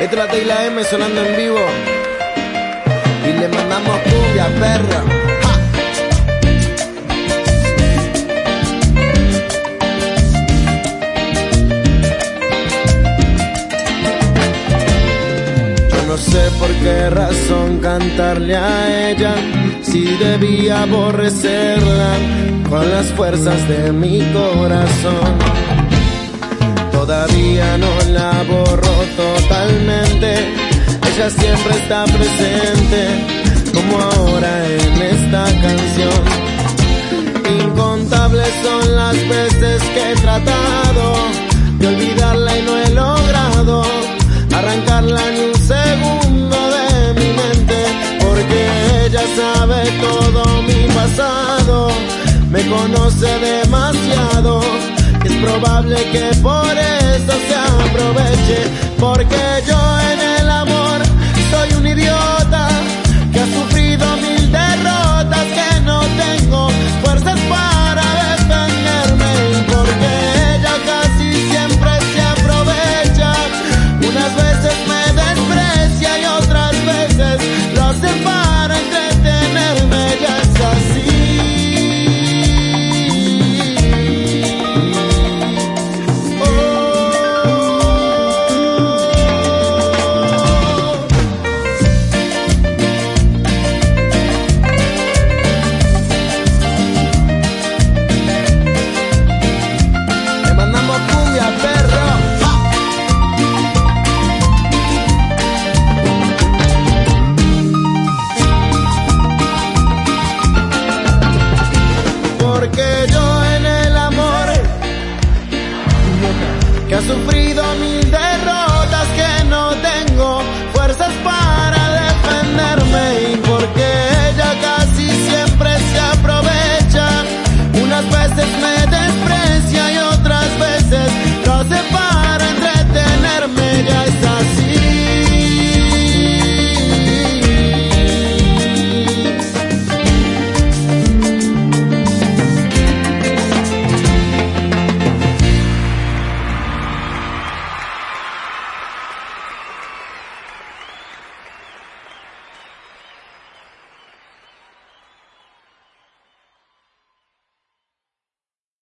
Esta es la T y la M sonando en vivo. Y le mandamos cumbia, perra. Yo no sé por qué razón cantarle a ella si debía aborrecerla con las fuerzas de mi corazón. Todavía no la borro totalmente, siempre está presente, como ahora en esta canción. Incontables son las veces que he tratado de olvidarla y no he logrado arrancarla ni un segundo de mi mente, porque ella sabe todo mi pasado, me conoce demasiado. Es probable que por eso se aproveche, porque yo porque yo en el amor que ha sufrido mil derrotas que no tengo fuerzas para defenderme. Y porque ella casi siempre se aprovecha unas veces me